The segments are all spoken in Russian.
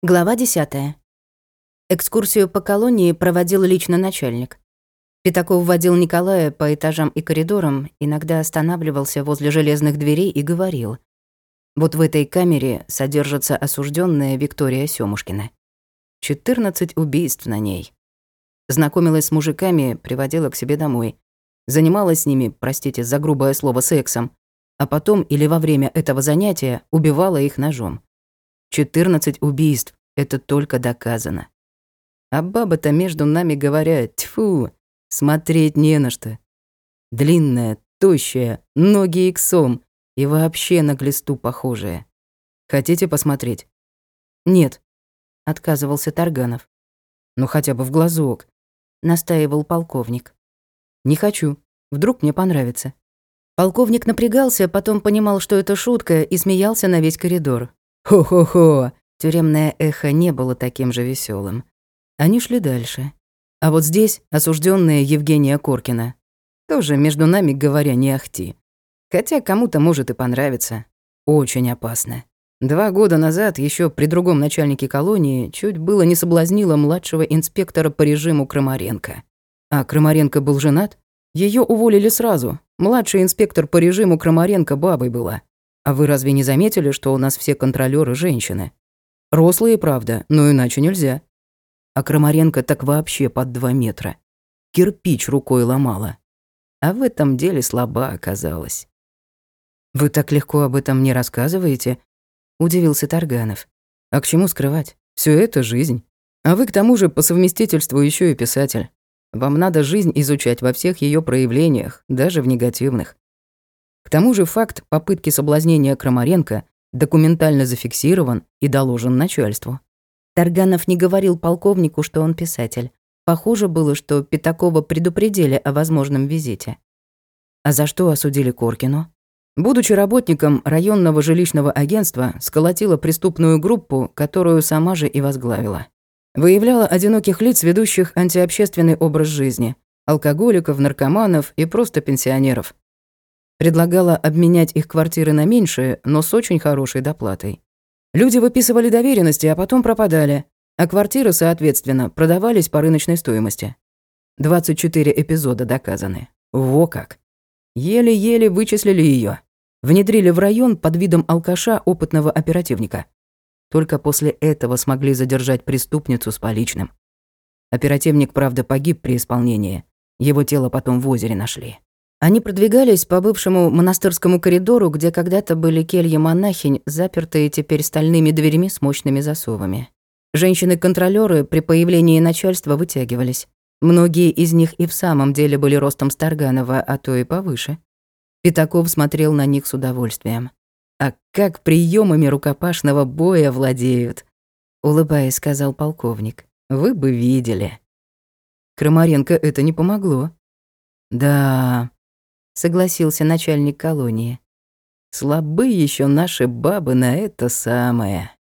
Глава 10. Экскурсию по колонии проводил лично начальник. Пятаков водил Николая по этажам и коридорам, иногда останавливался возле железных дверей и говорил. Вот в этой камере содержится осужденная Виктория Сёмушкина. 14 убийств на ней. Знакомилась с мужиками, приводила к себе домой. Занималась с ними, простите за грубое слово, сексом. А потом или во время этого занятия убивала их ножом. 14 убийств — это только доказано. А баба-то между нами говорят, тьфу, смотреть не на что. Длинная, тощая, ноги иксом и вообще на глисту похожая. Хотите посмотреть? Нет, отказывался Тарганов. Ну хотя бы в глазок, настаивал полковник. Не хочу, вдруг мне понравится. Полковник напрягался, потом понимал, что это шутка, и смеялся на весь коридор. Хо-хо-хо. Тюремное эхо не было таким же веселым. Они шли дальше. А вот здесь осужденная Евгения Коркина. Тоже, между нами говоря, не ахти. Хотя кому-то может и понравиться. Очень опасно. Два года назад, еще при другом начальнике колонии, чуть было не соблазнила младшего инспектора по режиму Крамаренко. А Крамаренко был женат? Ее уволили сразу. Младший инспектор по режиму Крамаренко бабой была. А вы разве не заметили, что у нас все контролёры женщины? Рослые, правда, но иначе нельзя. А Крамаренко так вообще под два метра. Кирпич рукой ломала. А в этом деле слаба оказалась. «Вы так легко об этом не рассказываете?» — удивился Тарганов. «А к чему скрывать? Все это жизнь. А вы к тому же по совместительству еще и писатель. Вам надо жизнь изучать во всех ее проявлениях, даже в негативных. К тому же факт попытки соблазнения Крамаренко документально зафиксирован и доложен начальству. Тарганов не говорил полковнику, что он писатель. Похоже было, что Пятакова предупредили о возможном визите. А за что осудили Коркину? Будучи работником районного жилищного агентства, сколотила преступную группу, которую сама же и возглавила. Выявляла одиноких лиц, ведущих антиобщественный образ жизни, алкоголиков, наркоманов и просто пенсионеров. Предлагала обменять их квартиры на меньшие, но с очень хорошей доплатой. Люди выписывали доверенности, а потом пропадали, а квартиры, соответственно, продавались по рыночной стоимости. 24 эпизода доказаны. Во как. Еле-еле вычислили ее, Внедрили в район под видом алкаша опытного оперативника. Только после этого смогли задержать преступницу с поличным. Оперативник, правда, погиб при исполнении. Его тело потом в озере нашли. Они продвигались по бывшему монастырскому коридору, где когда-то были кельи монахинь, запертые теперь стальными дверями с мощными засовами. женщины контролёры при появлении начальства вытягивались. Многие из них и в самом деле были ростом Старганова, а то и повыше. Пятаков смотрел на них с удовольствием. «А как приемами рукопашного боя владеют!» Улыбаясь, сказал полковник. «Вы бы видели». Крамаренко это не помогло. «Да, согласился начальник колонии. Слабы еще наши бабы на это самое.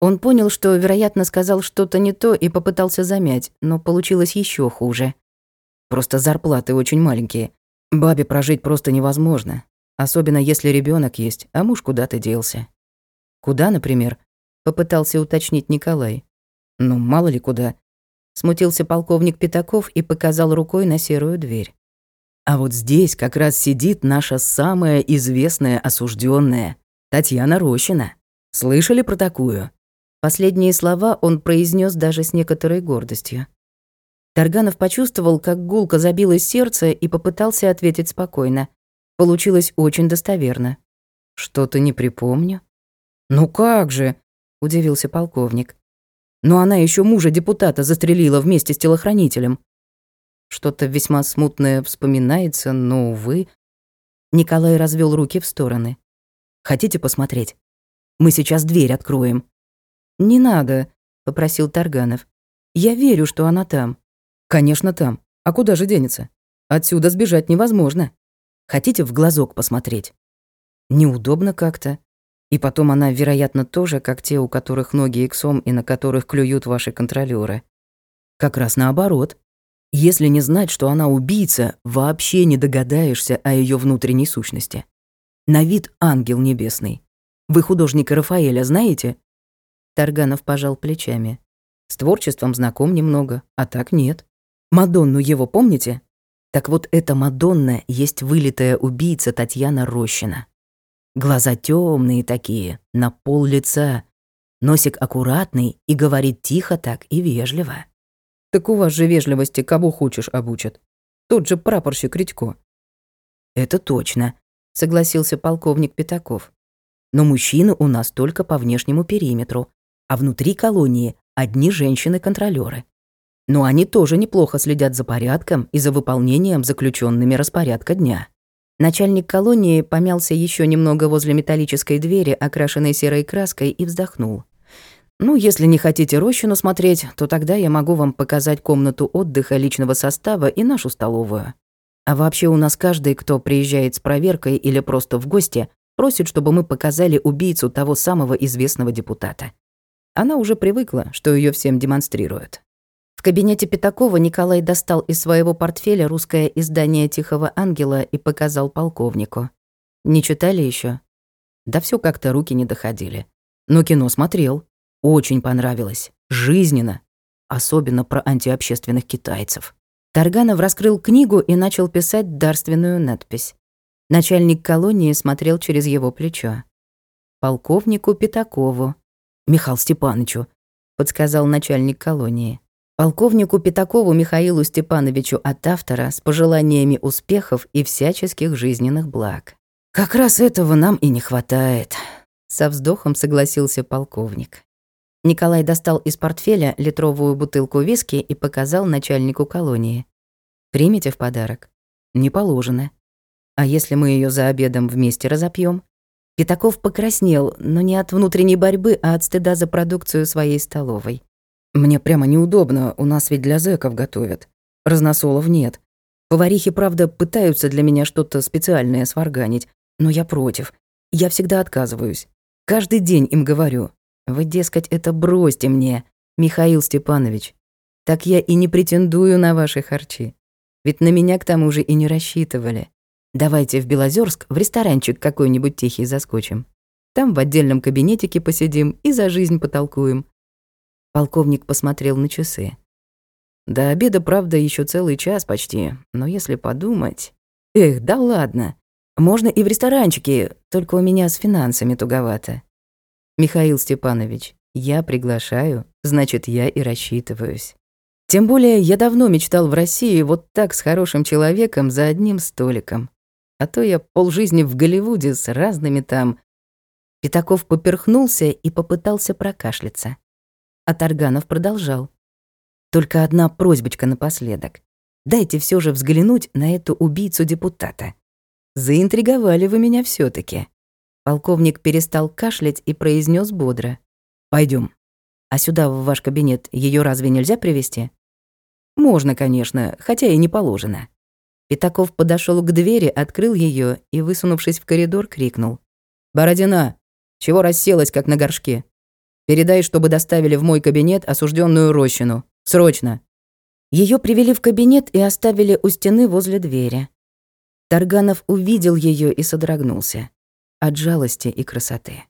Он понял, что, вероятно, сказал что-то не то и попытался замять, но получилось еще хуже. Просто зарплаты очень маленькие. Бабе прожить просто невозможно, особенно если ребенок есть, а муж куда-то делся. Куда, например? Попытался уточнить Николай. Ну, мало ли куда. Смутился полковник Пятаков и показал рукой на серую дверь. А вот здесь как раз сидит наша самая известная осужденная, Татьяна Рощина. Слышали про такую? Последние слова он произнес даже с некоторой гордостью. Тарганов почувствовал, как гулко забилось сердце и попытался ответить спокойно. Получилось очень достоверно. «Что-то не припомню». «Ну как же?» — удивился полковник. «Но она еще мужа депутата застрелила вместе с телохранителем. Что-то весьма смутное вспоминается, но, увы. Николай развел руки в стороны. «Хотите посмотреть? Мы сейчас дверь откроем». «Не надо», — попросил Тарганов. «Я верю, что она там». «Конечно, там. А куда же денется? Отсюда сбежать невозможно. Хотите в глазок посмотреть?» «Неудобно как-то. И потом она, вероятно, тоже, как те, у которых ноги иксом и на которых клюют ваши контролёры. Как раз наоборот. Если не знать, что она убийца, вообще не догадаешься о ее внутренней сущности. На вид ангел небесный. Вы художника Рафаэля знаете? Тарганов пожал плечами. С творчеством знаком немного, а так нет. Мадонну его помните? Так вот эта Мадонна есть вылитая убийца Татьяна Рощина. Глаза темные такие, на пол лица, носик аккуратный и говорит тихо так и вежливо. Так у вас же вежливости кого хочешь обучат. Тот же прапорщик Редько. Это точно, согласился полковник Пятаков. Но мужчины у нас только по внешнему периметру, а внутри колонии одни женщины-контролёры. Но они тоже неплохо следят за порядком и за выполнением заключенными распорядка дня. Начальник колонии помялся еще немного возле металлической двери, окрашенной серой краской, и вздохнул. «Ну, если не хотите рощину смотреть, то тогда я могу вам показать комнату отдыха личного состава и нашу столовую. А вообще у нас каждый, кто приезжает с проверкой или просто в гости, просит, чтобы мы показали убийцу того самого известного депутата. Она уже привыкла, что ее всем демонстрируют. В кабинете Пятакова Николай достал из своего портфеля русское издание «Тихого ангела» и показал полковнику. «Не читали еще? Да все как-то руки не доходили. Но кино смотрел. Очень понравилось. Жизненно. Особенно про антиобщественных китайцев. Тарганов раскрыл книгу и начал писать дарственную надпись. Начальник колонии смотрел через его плечо. Полковнику Пятакову, Михаил Степановичу», — подсказал начальник колонии. Полковнику Пятакову Михаилу Степановичу от автора с пожеланиями успехов и всяческих жизненных благ. «Как раз этого нам и не хватает», — со вздохом согласился полковник. Николай достал из портфеля литровую бутылку виски и показал начальнику колонии. «Примите в подарок?» «Не положено. А если мы ее за обедом вместе разопьем? Пятаков покраснел, но не от внутренней борьбы, а от стыда за продукцию своей столовой. «Мне прямо неудобно, у нас ведь для зэков готовят. Разносолов нет. Поварихи, правда, пытаются для меня что-то специальное сварганить, но я против. Я всегда отказываюсь. Каждый день им говорю. Вы, дескать, это бросьте мне, Михаил Степанович. Так я и не претендую на ваши харчи. Ведь на меня к тому же и не рассчитывали. Давайте в Белозерск в ресторанчик какой-нибудь тихий заскочим. Там в отдельном кабинетике посидим и за жизнь потолкуем. Полковник посмотрел на часы. До обеда, правда, еще целый час почти, но если подумать... Эх, да ладно. Можно и в ресторанчике, только у меня с финансами туговато. Михаил Степанович, я приглашаю, значит, я и рассчитываюсь. Тем более я давно мечтал в России вот так с хорошим человеком за одним столиком. А то я полжизни в Голливуде с разными там. Пятаков поперхнулся и попытался прокашляться. А Тарганов продолжал. Только одна просьбочка напоследок. Дайте все же взглянуть на эту убийцу депутата. Заинтриговали вы меня все таки Полковник перестал кашлять и произнес бодро. Пойдем. А сюда, в ваш кабинет, ее разве нельзя привести? Можно, конечно, хотя и не положено. Пятаков подошел к двери, открыл ее и, высунувшись в коридор, крикнул. «Бородина! Чего расселась, как на горшке? Передай, чтобы доставили в мой кабинет осужденную Рощину. Срочно!» Ее привели в кабинет и оставили у стены возле двери. Тарганов увидел ее и содрогнулся. От жалости и красоты.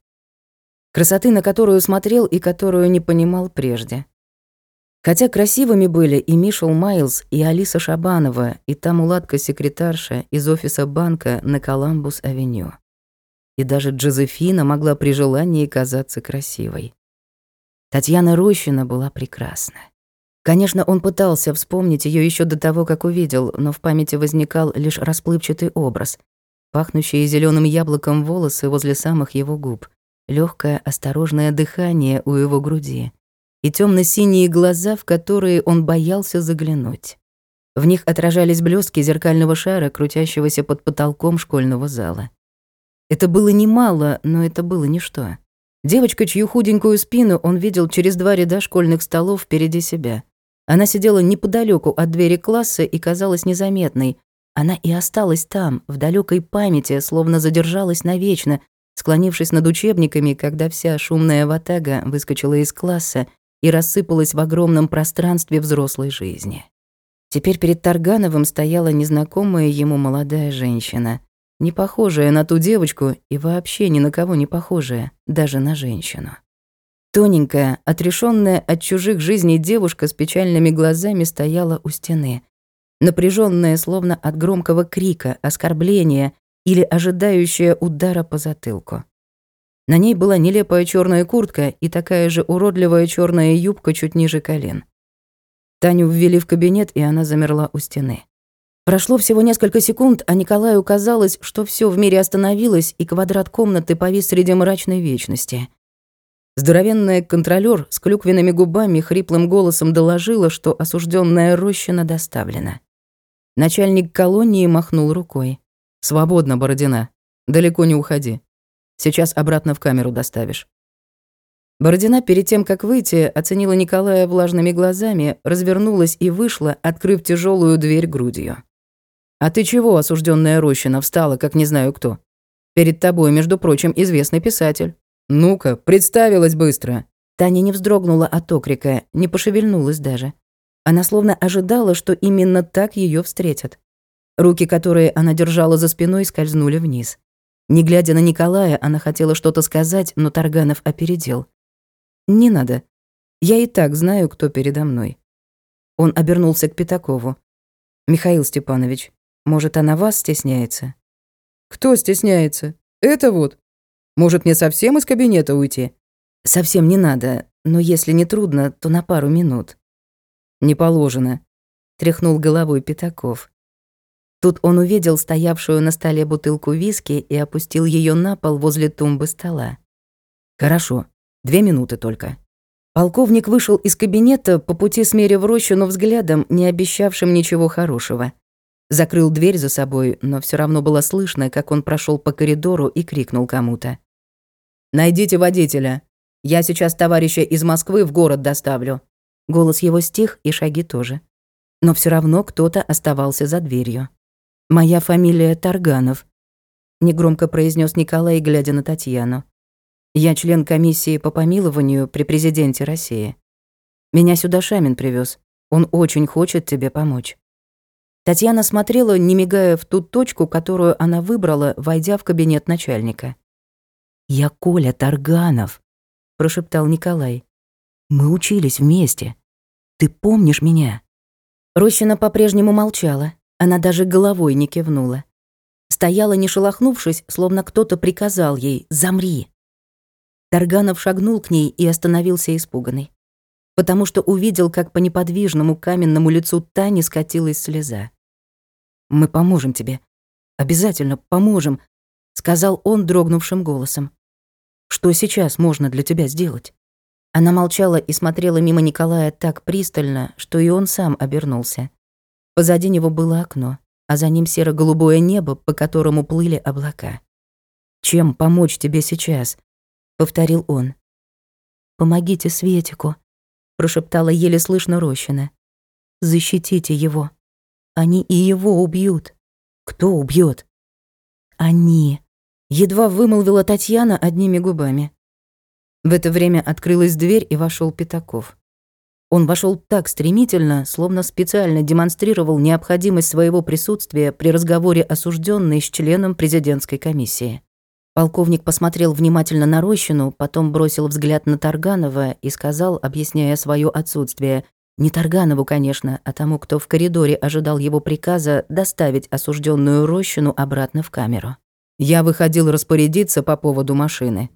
Красоты, на которую смотрел и которую не понимал прежде. Хотя красивыми были и Мишел Майлз, и Алиса Шабанова, и та мулатка-секретарша из офиса банка на Коламбус-авеню. И даже Джозефина могла при желании казаться красивой. Татьяна Рощина была прекрасна. Конечно, он пытался вспомнить ее еще до того, как увидел, но в памяти возникал лишь расплывчатый образ. Пахнущие зеленым яблоком волосы возле самых его губ, легкое осторожное дыхание у его груди — и темно-синие глаза, в которые он боялся заглянуть. В них отражались блестки зеркального шара, крутящегося под потолком школьного зала. Это было немало, но это было ничто. Девочка, чью худенькую спину он видел через два ряда школьных столов впереди себя. Она сидела неподалеку от двери класса и казалась незаметной. Она и осталась там, в далекой памяти, словно задержалась навечно, склонившись над учебниками, когда вся шумная ватага выскочила из класса и рассыпалась в огромном пространстве взрослой жизни. Теперь перед Таргановым стояла незнакомая ему молодая женщина, не похожая на ту девочку и вообще ни на кого не похожая, даже на женщину. Тоненькая, отрешенная от чужих жизней девушка с печальными глазами стояла у стены. Напряженная, словно от громкого крика, оскорбления или ожидающая удара по затылку. На ней была нелепая черная куртка и такая же уродливая черная юбка чуть ниже колен. Таню ввели в кабинет, и она замерла у стены. Прошло всего несколько секунд, а Николаю казалось, что все в мире остановилось, и квадрат комнаты повис среди мрачной вечности. Здоровенная контролёр с клюквенными губами хриплым голосом доложила, что осужденная Рощина доставлена. Начальник колонии махнул рукой. «Свободно, Бородина. Далеко не уходи. Сейчас обратно в камеру доставишь». Бородина перед тем, как выйти, оценила Николая влажными глазами, развернулась и вышла, открыв тяжелую дверь грудью. «А ты чего, осужденная Рощина, встала, как не знаю кто? Перед тобой, между прочим, известный писатель. Ну-ка, представилась быстро!» Таня не вздрогнула от окрика, не пошевельнулась даже. Она словно ожидала, что именно так ее встретят. Руки, которые она держала за спиной, скользнули вниз. Не глядя на Николая, она хотела что-то сказать, но Тарганов опередил. «Не надо. Я и так знаю, кто передо мной». Он обернулся к Пятакову. «Михаил Степанович, может, она вас стесняется?» «Кто стесняется? Это вот. Может, мне совсем из кабинета уйти?» «Совсем не надо, но если не трудно, то на пару минут». «Не положено», — тряхнул головой Пятаков. Тут он увидел стоявшую на столе бутылку виски и опустил ее на пол возле тумбы стола. «Хорошо, две минуты только». Полковник вышел из кабинета, по пути смерив Рощину взглядом, не обещавшим ничего хорошего. Закрыл дверь за собой, но все равно было слышно, как он прошел по коридору и крикнул кому-то. «Найдите водителя. Я сейчас товарища из Москвы в город доставлю». Голос его стих, и шаги тоже. Но все равно кто-то оставался за дверью. «Моя фамилия Тарганов», — негромко произнес Николай, глядя на Татьяну. «Я член комиссии по помилованию при президенте России. Меня сюда Шамин привез. Он очень хочет тебе помочь». Татьяна смотрела, не мигая в ту точку, которую она выбрала, войдя в кабинет начальника. «Я Коля Тарганов», — прошептал Николай. «Мы учились вместе. Ты помнишь меня?» Рощина по-прежнему молчала. Она даже головой не кивнула. Стояла, не шелохнувшись, словно кто-то приказал ей «замри». Тарганов шагнул к ней и остановился испуганный, потому что увидел, как по неподвижному каменному лицу Тани скатилась слеза. «Мы поможем тебе. Обязательно поможем», — сказал он дрогнувшим голосом. «Что сейчас можно для тебя сделать?» Она молчала и смотрела мимо Николая так пристально, что и он сам обернулся. Позади него было окно, а за ним серо-голубое небо, по которому плыли облака. «Чем помочь тебе сейчас?» — повторил он. «Помогите Светику», — прошептала еле слышно Рощина. «Защитите его. Они и его убьют». «Кто убьет? «Они», — едва вымолвила Татьяна одними губами. В это время открылась дверь, и вошел Пятаков. Он вошел так стремительно, словно специально демонстрировал необходимость своего присутствия при разговоре осужденной с членом президентской комиссии. Полковник посмотрел внимательно на Рощину, потом бросил взгляд на Тарганова и сказал, объясняя свое отсутствие, не Тарганову, конечно, а тому, кто в коридоре ожидал его приказа доставить осужденную Рощину обратно в камеру. Я выходил распорядиться по поводу машины.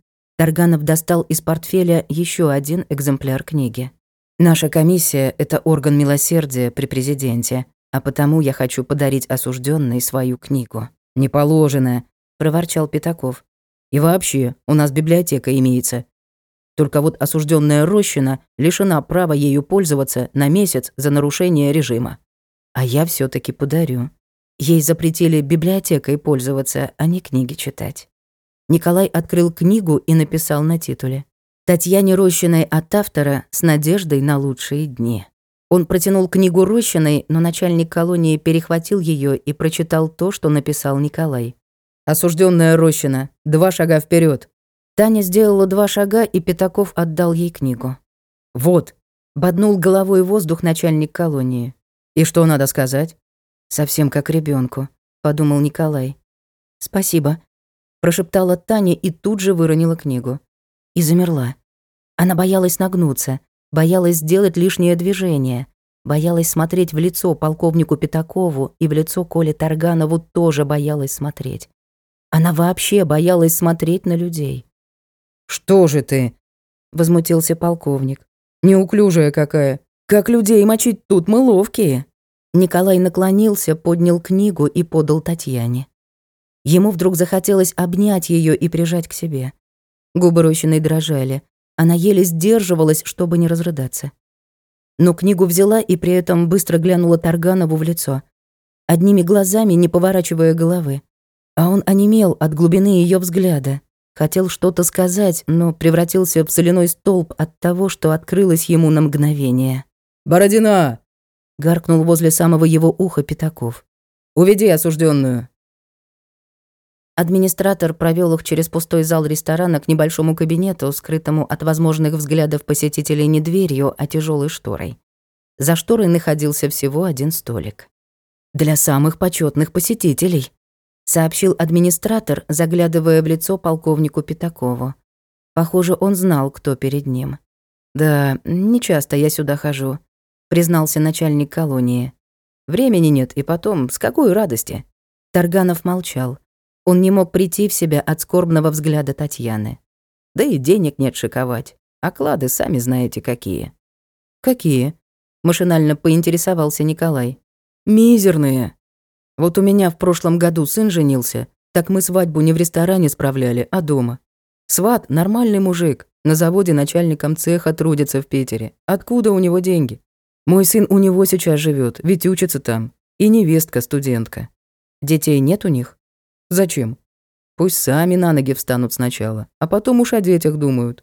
Тарганов достал из портфеля еще один экземпляр книги. Наша комиссия — это орган милосердия при президенте, а потому я хочу подарить осужденной свою книгу. Не проворчал Пятаков. И вообще, у нас библиотека имеется. Только вот осужденная Рощина лишена права ею пользоваться на месяц за нарушение режима. А я все таки подарю. Ей запретили библиотекой пользоваться, а не книги читать. Николай открыл книгу и написал на титуле Татьяне Рощиной от автора с надеждой на лучшие дни. Он протянул книгу Рощиной, но начальник колонии перехватил ее и прочитал то, что написал Николай. Осужденная Рощина, два шага вперед. Таня сделала два шага, и Пятаков отдал ей книгу. «Вот», — боднул головой воздух начальник колонии. «И что надо сказать?» «Совсем как ребенку, подумал Николай. «Спасибо», — прошептала Таня и тут же выронила книгу и замерла. Она боялась нагнуться, боялась сделать лишнее движение, боялась смотреть в лицо полковнику Пятакову и в лицо Коле Тарганову тоже боялась смотреть. Она вообще боялась смотреть на людей. «Что же ты?» — возмутился полковник. «Неуклюжая какая. Как людей мочить тут мы ловкие». Николай наклонился, поднял книгу и подал Татьяне. Ему вдруг захотелось обнять ее и прижать к себе. Губы Рощиной дрожали. Она еле сдерживалась, чтобы не разрыдаться. Но книгу взяла и при этом быстро глянула Тарганову в лицо. Одними глазами, не поворачивая головы. А он онемел от глубины ее взгляда. Хотел что-то сказать, но превратился в соляной столб от того, что открылось ему на мгновение. «Бородина!» — гаркнул возле самого его уха Пятаков. «Уведи осужденную. Администратор провел их через пустой зал ресторана к небольшому кабинету, скрытому от возможных взглядов посетителей не дверью, а тяжелой шторой. За шторой находился всего один столик. «Для самых почетных посетителей», — сообщил администратор, заглядывая в лицо полковнику Пятакову. Похоже, он знал, кто перед ним. «Да, нечасто я сюда хожу», — признался начальник колонии. «Времени нет, и потом, с какой радости?» Тарганов молчал. Он не мог прийти в себя от скорбного взгляда Татьяны. Да и денег нет шиковать. Оклады сами знаете какие. Какие? Машинально поинтересовался Николай. Мизерные. Вот у меня в прошлом году сын женился, так мы свадьбу не в ресторане справляли, а дома. Сват — нормальный мужик, на заводе начальником цеха трудится в Питере. Откуда у него деньги? Мой сын у него сейчас живет, ведь учится там. И невестка студентка. Детей нет у них? Зачем? Пусть сами на ноги встанут сначала, а потом уж о детях думают.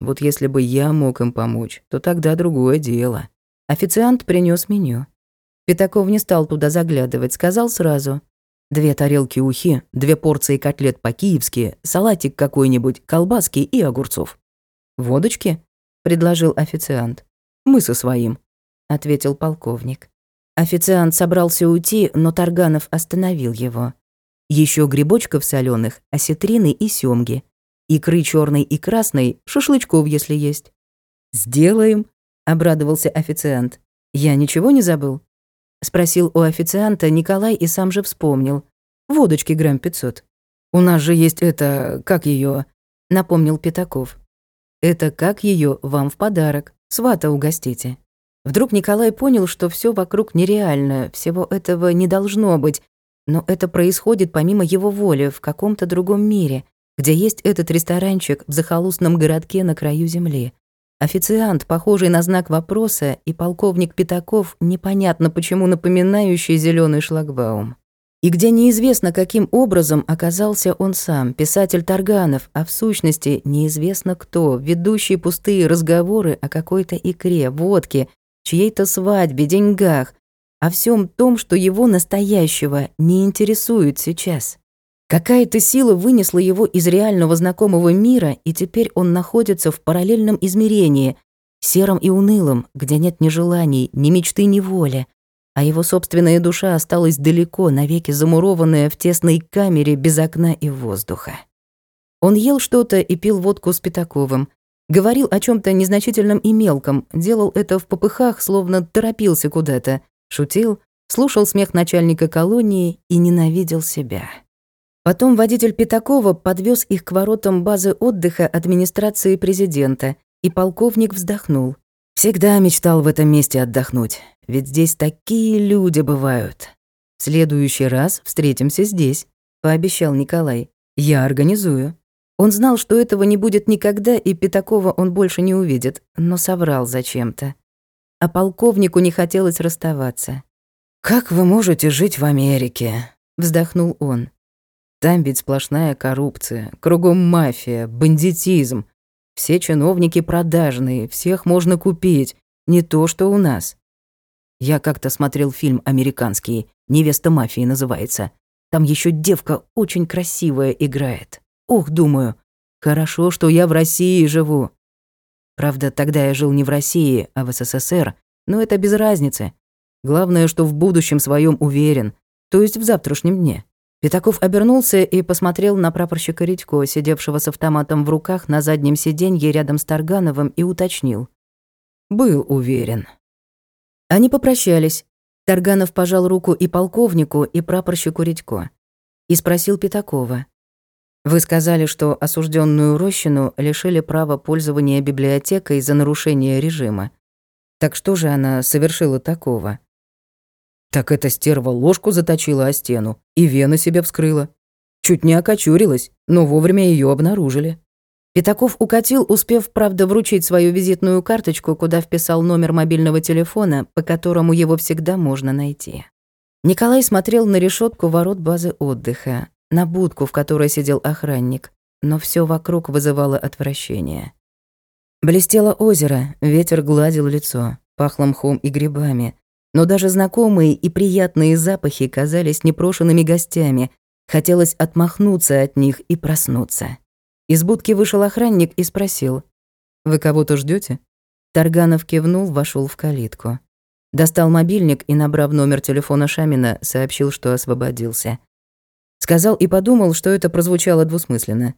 Вот если бы я мог им помочь, то тогда другое дело. Официант принес меню. Пятаков не стал туда заглядывать, сказал сразу. Две тарелки ухи, две порции котлет по-киевски, салатик какой-нибудь, колбаски и огурцов. «Водочки?» — предложил официант. «Мы со своим», — ответил полковник. Официант собрался уйти, но Тарганов остановил его. Еще грибочков соленых, осетрины и семги. Икры черной и красной, шашлычков, если есть. «Сделаем», — обрадовался официант. «Я ничего не забыл?» Спросил у официанта Николай и сам же вспомнил. «Водочки грамм пятьсот». «У нас же есть это... как ее? напомнил Пятаков. «Это как ее вам в подарок. Свата угостите». Вдруг Николай понял, что все вокруг нереально, всего этого не должно быть, но это происходит помимо его воли, в каком-то другом мире, где есть этот ресторанчик в захолустном городке на краю земли. Официант, похожий на знак вопроса, и полковник Пятаков, непонятно почему напоминающий зеленый шлагбаум. И где неизвестно, каким образом оказался он сам, писатель Тарганов, а в сущности неизвестно кто, ведущий пустые разговоры о какой-то икре, водке, чьей-то свадьбе, деньгах, о всем том, что его настоящего не интересует сейчас. Какая-то сила вынесла его из реального знакомого мира, и теперь он находится в параллельном измерении, сером и унылом, где нет ни желаний, ни мечты, ни воли, а его собственная душа осталась далеко, навеки замурованная в тесной камере без окна и воздуха. Он ел что-то и пил водку с Пятаковым, говорил о чем то незначительном и мелком, делал это в попыхах, словно торопился куда-то, шутил, слушал смех начальника колонии и ненавидел себя. Потом водитель Пятакова подвез их к воротам базы отдыха администрации президента, и полковник вздохнул. Всегда мечтал в этом месте отдохнуть, ведь здесь такие люди бывают. В следующий раз встретимся здесь, пообещал Николай. Я организую. Он знал, что этого не будет никогда, и Пятакова он больше не увидит, но соврал зачем-то а полковнику не хотелось расставаться. «Как вы можете жить в Америке?» — вздохнул он. «Там ведь сплошная коррупция, кругом мафия, бандитизм. Все чиновники продажные, всех можно купить, не то что у нас. Я как-то смотрел фильм американский, «Невеста мафии» называется. Там еще девка очень красивая играет. Ох, думаю, хорошо, что я в России живу. Правда, тогда я жил не в России, а в СССР, но это без разницы. Главное, что в будущем своем уверен, то есть в завтрашнем дне. Пятаков обернулся и посмотрел на прапорщика Редько, сидевшего с автоматом в руках на заднем сиденье рядом с Таргановым, и уточнил. «Был уверен». Они попрощались. Тарганов пожал руку и полковнику, и прапорщику Редько. И спросил Пятакова. «Вы сказали, что осужденную Рощину лишили права пользования библиотекой за нарушение режима. Так что же она совершила такого?» Так эта стерва ложку заточила о стену и вену себе вскрыла. Чуть не окочурилась, но вовремя ее обнаружили. Пятаков укатил, успев, правда, вручить свою визитную карточку, куда вписал номер мобильного телефона, по которому его всегда можно найти. Николай смотрел на решетку ворот базы отдыха, на будку, в которой сидел охранник, но все вокруг вызывало отвращение. Блестело озеро, ветер гладил лицо, пахло мхом и грибами, но даже знакомые и приятные запахи казались непрошенными гостями. Хотелось отмахнуться от них и проснуться. Из будки вышел охранник и спросил. «Вы кого-то ждете? Тарганов кивнул, вошел в калитку. Достал мобильник и, набрав номер телефона Шамина, сообщил, что освободился. Сказал и подумал, что это прозвучало двусмысленно.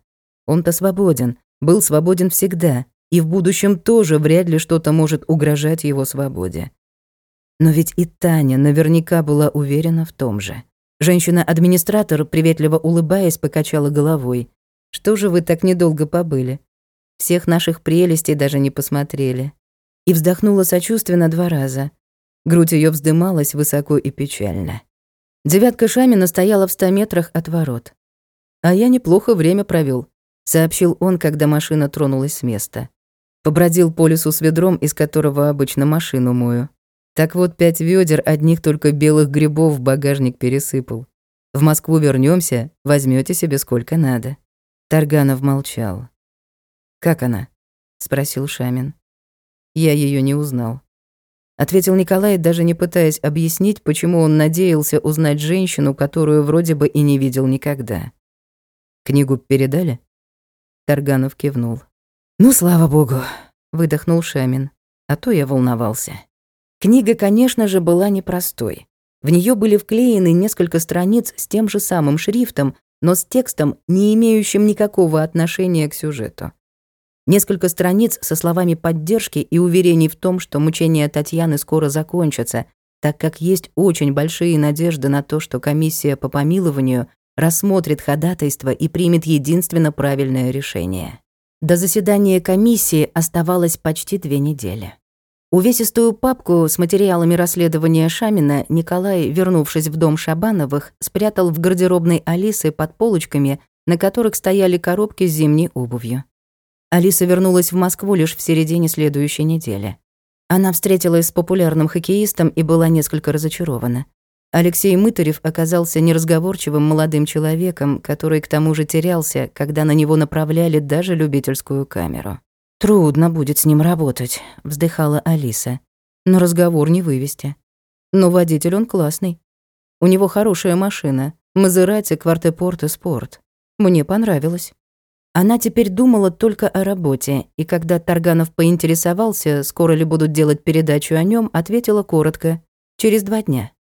Он-то свободен, был свободен всегда, и в будущем тоже вряд ли что-то может угрожать его свободе. Но ведь и Таня наверняка была уверена в том же. Женщина-администратор, приветливо улыбаясь, покачала головой. «Что же вы так недолго побыли? Всех наших прелестей даже не посмотрели». И вздохнула сочувственно два раза. Грудь ее вздымалась высоко и печально. Девятка Шамина стояла в ста метрах от ворот. «А я неплохо время провел, сообщил он, когда машина тронулась с места. Побродил по лесу с ведром, из которого обычно машину мою. Так вот, пять ведер одних только белых грибов в багажник пересыпал. В Москву вернемся, возьмете себе сколько надо. Тарганов молчал. Как она? спросил Шамин. Я ее не узнал. Ответил Николай, даже не пытаясь объяснить, почему он надеялся узнать женщину, которую вроде бы и не видел никогда. Книгу передали? Тарганов кивнул. Ну, слава богу, выдохнул Шамин. А то я волновался. Книга, конечно же, была непростой. В нее были вклеены несколько страниц с тем же самым шрифтом, но с текстом, не имеющим никакого отношения к сюжету. Несколько страниц со словами поддержки и уверений в том, что мучения Татьяны скоро закончатся, так как есть очень большие надежды на то, что комиссия по помилованию рассмотрит ходатайство и примет единственно правильное решение. До заседания комиссии оставалось почти две недели. Увесистую папку с материалами расследования Шамина Николай, вернувшись в дом Шабановых, спрятал в гардеробной Алисы под полочками, на которых стояли коробки с зимней обувью. Алиса вернулась в Москву лишь в середине следующей недели. Она встретилась с популярным хоккеистом и была несколько разочарована. Алексей Мытарев оказался неразговорчивым молодым человеком, который к тому же терялся, когда на него направляли даже любительскую камеру. «Трудно будет с ним работать», — вздыхала Алиса. «Но разговор не вывести. Но водитель он классный. У него хорошая машина. Мазерати Квартепорте Спорт. Мне понравилось». Она теперь думала только о работе, и когда Тарганов поинтересовался, скоро ли будут делать передачу о нем, ответила коротко «через два дня».